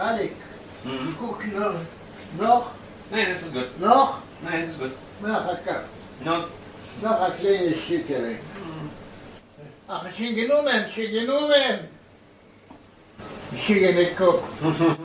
Alec. Mm -hmm. Guck noch. Noch? Nein, das ist gut. Noch? Nein, das ist gut. Na hat No. Noch? Noch ein kleines Ach, ich bin genommen, ich bin genommen.